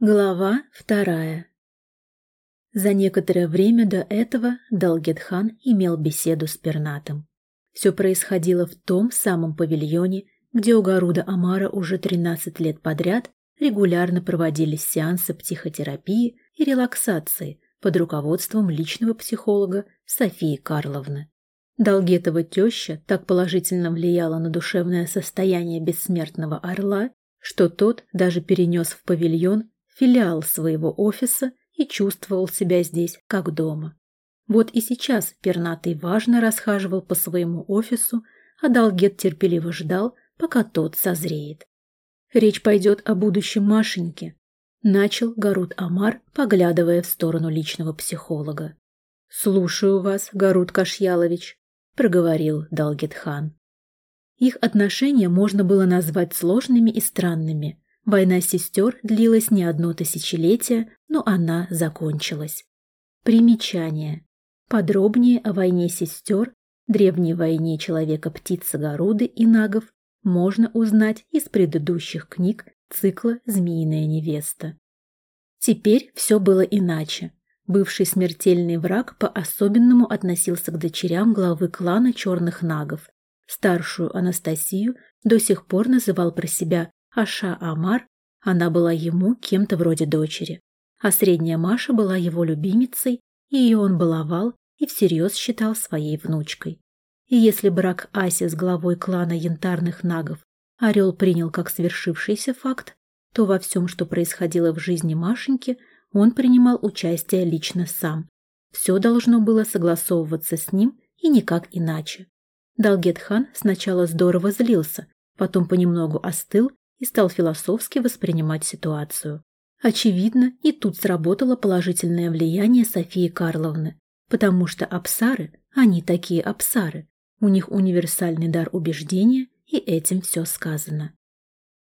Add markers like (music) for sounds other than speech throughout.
Глава вторая За некоторое время до этого Далгетхан имел беседу с Пернатом. Все происходило в том самом павильоне, где у Гаруда Амара уже 13 лет подряд регулярно проводились сеансы психотерапии и релаксации под руководством личного психолога Софии Карловны. Долгетова теща так положительно влияла на душевное состояние бессмертного орла, что тот даже перенес в павильон филиал своего офиса и чувствовал себя здесь как дома. Вот и сейчас пернатый важно расхаживал по своему офису, а Долгет терпеливо ждал, пока тот созреет. Речь пойдет о будущем Машеньке. Начал Гарут Амар, поглядывая в сторону личного психолога. «Слушаю вас, Гарут Кашьялович», — проговорил Далгетхан. Их отношения можно было назвать сложными и странными. Война сестер длилась не одно тысячелетие, но она закончилась. Примечание. Подробнее о войне сестер, древней войне человека-птицы Горуды и нагов можно узнать из предыдущих книг цикла «Змеиная невеста». Теперь все было иначе. Бывший смертельный враг по-особенному относился к дочерям главы клана черных нагов. Старшую Анастасию до сих пор называл про себя Аша Амар, она была ему кем-то вроде дочери. А средняя Маша была его любимицей, и ее он баловал и всерьез считал своей внучкой. И если брак Аси с главой клана янтарных нагов Орел принял как свершившийся факт, то во всем, что происходило в жизни Машеньки, он принимал участие лично сам. Все должно было согласовываться с ним и никак иначе. Далгет-хан сначала здорово злился, потом понемногу остыл и стал философски воспринимать ситуацию. Очевидно, и тут сработало положительное влияние Софии Карловны, потому что абсары, они такие абсары, у них универсальный дар убеждения, и этим все сказано.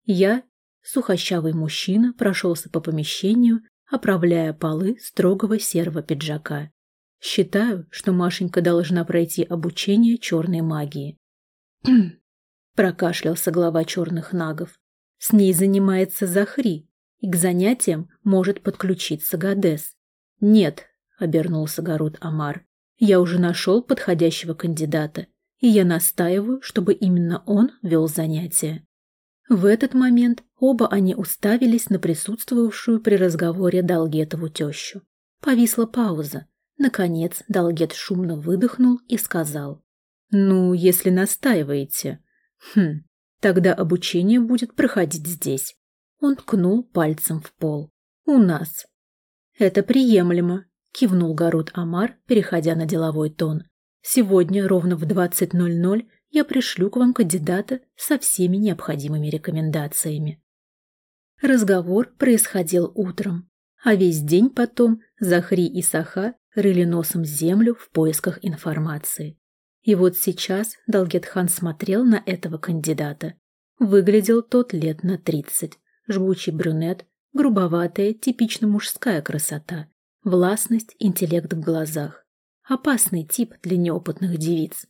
Я, сухощавый мужчина, прошелся по помещению, оправляя полы строгого серого пиджака. Считаю, что Машенька должна пройти обучение черной магии. (clears throat) Прокашлялся глава черных нагов. С ней занимается Захри, и к занятиям может подключиться Гадес. Нет, обернулся Гарут Амар. Я уже нашел подходящего кандидата, и я настаиваю, чтобы именно он вел занятия. В этот момент оба они уставились на присутствовавшую при разговоре Долгетову тещу. Повисла пауза. Наконец Долгет шумно выдохнул и сказал. «Ну, если настаиваете. Хм, тогда обучение будет проходить здесь». Он ткнул пальцем в пол. «У нас». «Это приемлемо», кивнул Гарут Амар, переходя на деловой тон. Сегодня ровно в 20.00 я пришлю к вам кандидата со всеми необходимыми рекомендациями. Разговор происходил утром, а весь день потом Захри и Саха рыли носом землю в поисках информации. И вот сейчас Далгетхан смотрел на этого кандидата. Выглядел тот лет на тридцать. Жгучий брюнет, грубоватая, типично мужская красота, Властность, интеллект в глазах. Опасный тип для неопытных девиц.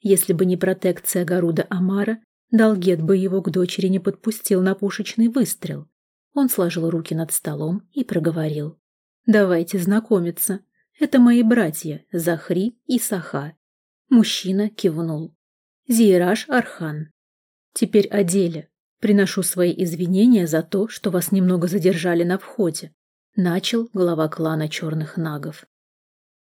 Если бы не протекция Гаруда Амара, Долгет бы его к дочери не подпустил на пушечный выстрел. Он сложил руки над столом и проговорил. «Давайте знакомиться. Это мои братья Захри и Саха». Мужчина кивнул. «Зиераш Архан. Теперь о деле. Приношу свои извинения за то, что вас немного задержали на входе. Начал глава клана черных нагов.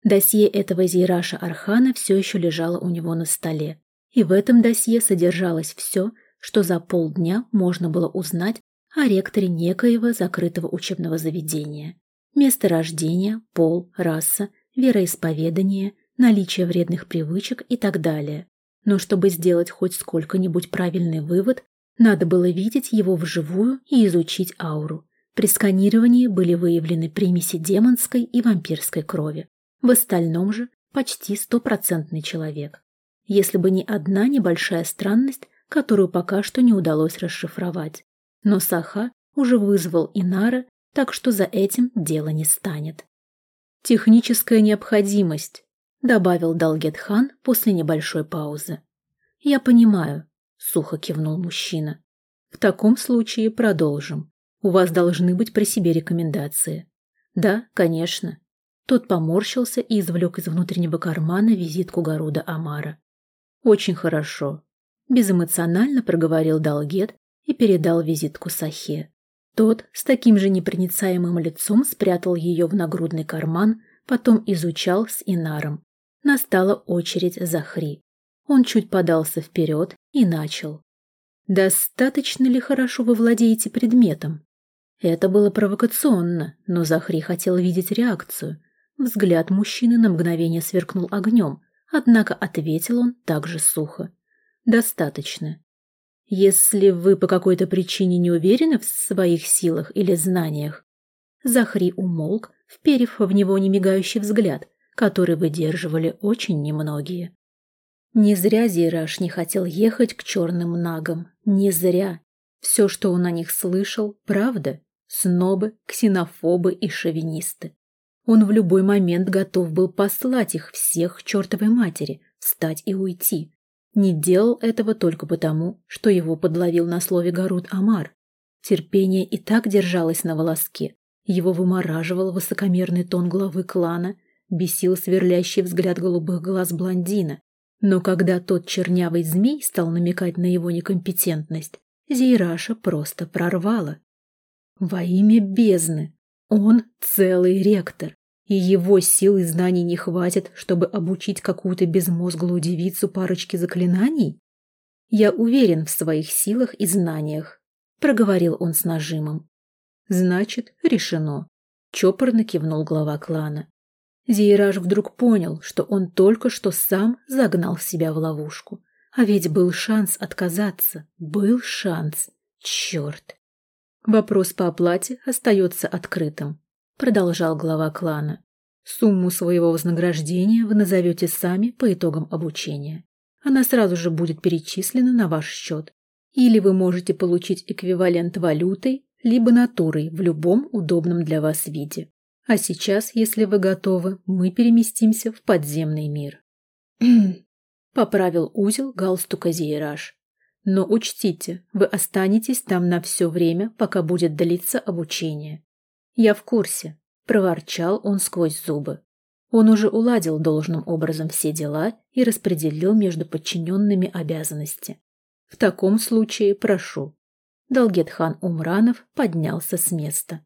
Досье этого Зейраша Архана все еще лежало у него на столе. И в этом досье содержалось все, что за полдня можно было узнать о ректоре некоего закрытого учебного заведения. Место рождения, пол, раса, вероисповедание, наличие вредных привычек и так далее. Но чтобы сделать хоть сколько-нибудь правильный вывод, надо было видеть его вживую и изучить ауру. При сканировании были выявлены примеси демонской и вампирской крови. В остальном же почти стопроцентный человек. Если бы не одна небольшая странность, которую пока что не удалось расшифровать. Но Саха уже вызвал Инара, так что за этим дело не станет. «Техническая необходимость», — добавил Далгетхан после небольшой паузы. «Я понимаю», — сухо кивнул мужчина. «В таком случае продолжим. У вас должны быть при себе рекомендации. Да, конечно. Тот поморщился и извлек из внутреннего кармана визитку Гаруда Амара. Очень хорошо. Безэмоционально проговорил Далгет и передал визитку Сахе. Тот с таким же непроницаемым лицом спрятал ее в нагрудный карман, потом изучал с Инаром. Настала очередь Захри. Он чуть подался вперед и начал. «Достаточно ли хорошо вы владеете предметом?» Это было провокационно, но Захри хотел видеть реакцию. Взгляд мужчины на мгновение сверкнул огнем, однако ответил он также сухо. «Достаточно. Если вы по какой-то причине не уверены в своих силах или знаниях...» Захри умолк, вперев в него немигающий взгляд, который выдерживали очень немногие. Не зря Зираж не хотел ехать к черным нагам. Не зря. Все, что он о них слышал, правда снобы, ксенофобы и шовинисты. Он в любой момент готов был послать их всех к чертовой матери, встать и уйти. Не делал этого только потому, что его подловил на слове Гарут Амар. Терпение и так держалось на волоске. Его вымораживал высокомерный тон главы клана, бесил сверлящий взгляд голубых глаз блондина. Но когда тот чернявый змей стал намекать на его некомпетентность, Зейраша просто прорвала. Во имя бездны! Он целый ректор, и его сил и знаний не хватит, чтобы обучить какую-то безмозглую девицу парочке заклинаний? Я уверен в своих силах и знаниях, проговорил он с нажимом. Значит, решено. Чопорно кивнул глава клана. Зейраж вдруг понял, что он только что сам загнал себя в ловушку. А ведь был шанс отказаться. Был шанс. Черт. Вопрос по оплате остается открытым, продолжал глава клана. Сумму своего вознаграждения вы назовете сами по итогам обучения. Она сразу же будет перечислена на ваш счет. Или вы можете получить эквивалент валютой, либо натурой в любом удобном для вас виде. А сейчас, если вы готовы, мы переместимся в подземный мир. (clears throat) Поправил узел галстука Зейраж. Но учтите, вы останетесь там на все время, пока будет длиться обучение. Я в курсе, проворчал он сквозь зубы. Он уже уладил должным образом все дела и распределил между подчиненными обязанности. В таком случае прошу. Далгетхан Умранов поднялся с места.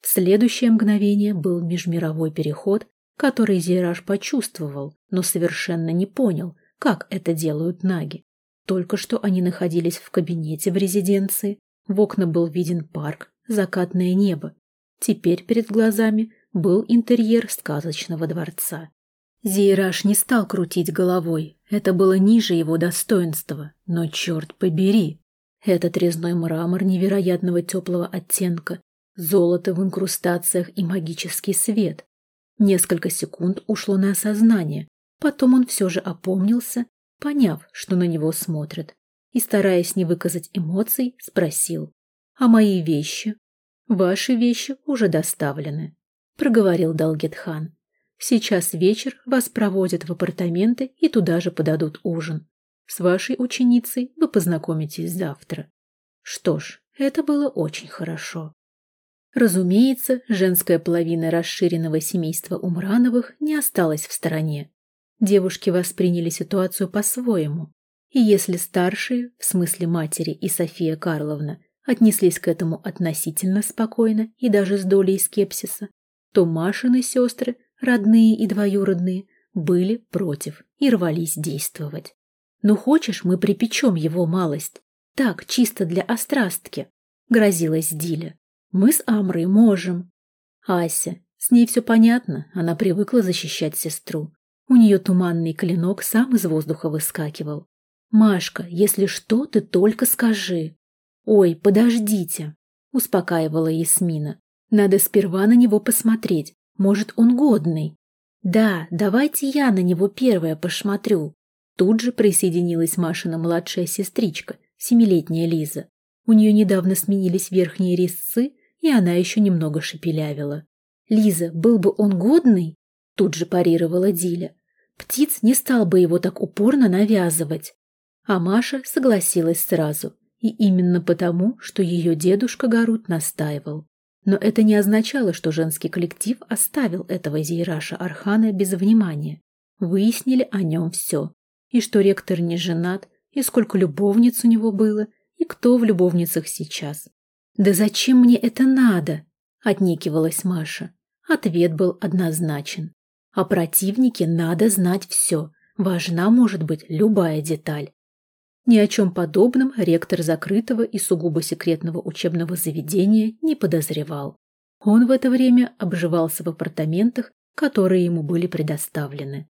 В следующее мгновение был межмировой переход, который Зираж почувствовал, но совершенно не понял, как это делают наги. Только что они находились в кабинете в резиденции, в окна был виден парк, закатное небо. Теперь перед глазами был интерьер сказочного дворца. Зейраж не стал крутить головой, это было ниже его достоинства, но черт побери! Этот резной мрамор невероятного теплого оттенка, золото в инкрустациях и магический свет. Несколько секунд ушло на осознание, потом он все же опомнился поняв, что на него смотрят, и, стараясь не выказать эмоций, спросил. «А мои вещи?» «Ваши вещи уже доставлены», — проговорил Далгетхан. «Сейчас вечер вас проводят в апартаменты и туда же подадут ужин. С вашей ученицей вы познакомитесь завтра». Что ж, это было очень хорошо. Разумеется, женская половина расширенного семейства Умрановых не осталась в стороне. Девушки восприняли ситуацию по-своему. И если старшие, в смысле матери и София Карловна, отнеслись к этому относительно спокойно и даже с долей скепсиса, то Машины сестры, родные и двоюродные, были против и рвались действовать. «Ну хочешь, мы припечем его малость? Так, чисто для острастки», — грозилась Диля. «Мы с Амрой можем». Ася, с ней все понятно, она привыкла защищать сестру. У нее туманный клинок сам из воздуха выскакивал. «Машка, если что, ты только скажи». «Ой, подождите», — успокаивала Ясмина. «Надо сперва на него посмотреть. Может, он годный». «Да, давайте я на него первая посмотрю». Тут же присоединилась Машина младшая сестричка, семилетняя Лиза. У нее недавно сменились верхние резцы, и она еще немного шепелявила. «Лиза, был бы он годный?» Тут же парировала Диля. Птиц не стал бы его так упорно навязывать. А Маша согласилась сразу. И именно потому, что ее дедушка Гарут настаивал. Но это не означало, что женский коллектив оставил этого Зейраша Архана без внимания. Выяснили о нем все. И что ректор не женат, и сколько любовниц у него было, и кто в любовницах сейчас. «Да зачем мне это надо?» – отнекивалась Маша. Ответ был однозначен. О противнике надо знать все. Важна может быть любая деталь. Ни о чем подобном ректор закрытого и сугубо секретного учебного заведения не подозревал. Он в это время обживался в апартаментах, которые ему были предоставлены.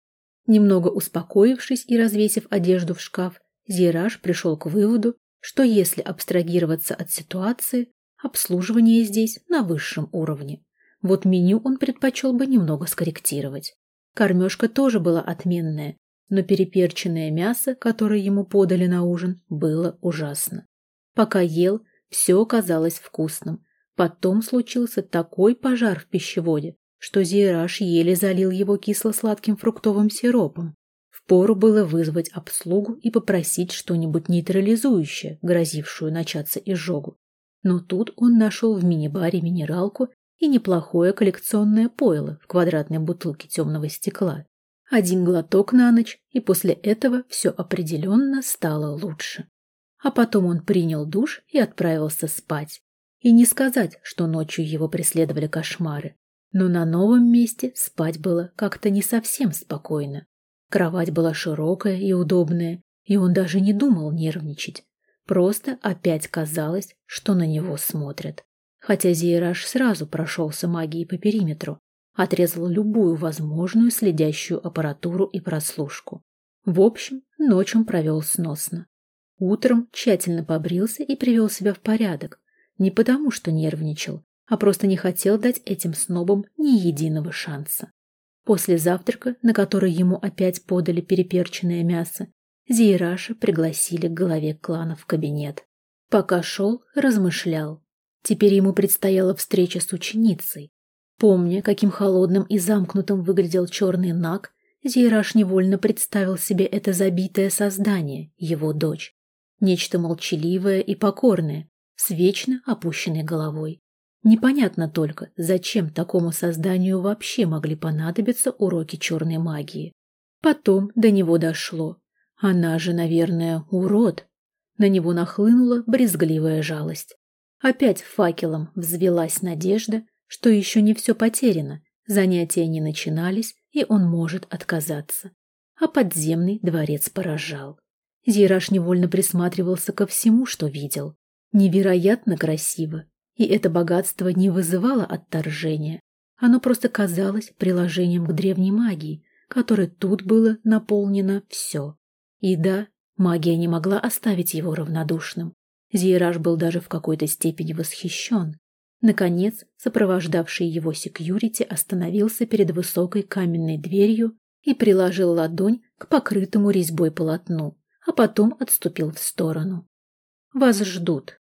Немного успокоившись и развесив одежду в шкаф, Зираж пришел к выводу, что если абстрагироваться от ситуации, обслуживание здесь на высшем уровне. Вот меню он предпочел бы немного скорректировать. Кормежка тоже была отменная, но переперченное мясо, которое ему подали на ужин, было ужасно. Пока ел, все казалось вкусным. Потом случился такой пожар в пищеводе, что Зираж еле залил его кисло-сладким фруктовым сиропом. Впору было вызвать обслугу и попросить что-нибудь нейтрализующее, грозившую начаться изжогу. Но тут он нашел в мини-баре минералку и неплохое коллекционное пойло в квадратной бутылке темного стекла. Один глоток на ночь, и после этого все определенно стало лучше. А потом он принял душ и отправился спать. И не сказать, что ночью его преследовали кошмары. Но на новом месте спать было как-то не совсем спокойно. Кровать была широкая и удобная, и он даже не думал нервничать. Просто опять казалось, что на него смотрят. Хотя Зейраж сразу прошелся магией по периметру, отрезал любую возможную следящую аппаратуру и прослушку. В общем, ночь он провел сносно. Утром тщательно побрился и привел себя в порядок. Не потому, что нервничал, а просто не хотел дать этим снобам ни единого шанса. После завтрака, на который ему опять подали переперченное мясо, Зейраша пригласили к главе клана в кабинет. Пока шел, размышлял. Теперь ему предстояла встреча с ученицей, Помня, каким холодным и замкнутым выглядел черный наг, Зейраж невольно представил себе это забитое создание, его дочь. Нечто молчаливое и покорное, с вечно опущенной головой. Непонятно только, зачем такому созданию вообще могли понадобиться уроки черной магии. Потом до него дошло. Она же, наверное, урод. На него нахлынула брезгливая жалость. Опять факелом взвелась надежда, что еще не все потеряно, занятия не начинались, и он может отказаться. А подземный дворец поражал. Зираж невольно присматривался ко всему, что видел. Невероятно красиво, и это богатство не вызывало отторжения. Оно просто казалось приложением к древней магии, которой тут было наполнено все. И да, магия не могла оставить его равнодушным. Зираж был даже в какой-то степени восхищен. Наконец, сопровождавший его секьюрити остановился перед высокой каменной дверью и приложил ладонь к покрытому резьбой полотну, а потом отступил в сторону. «Вас ждут»,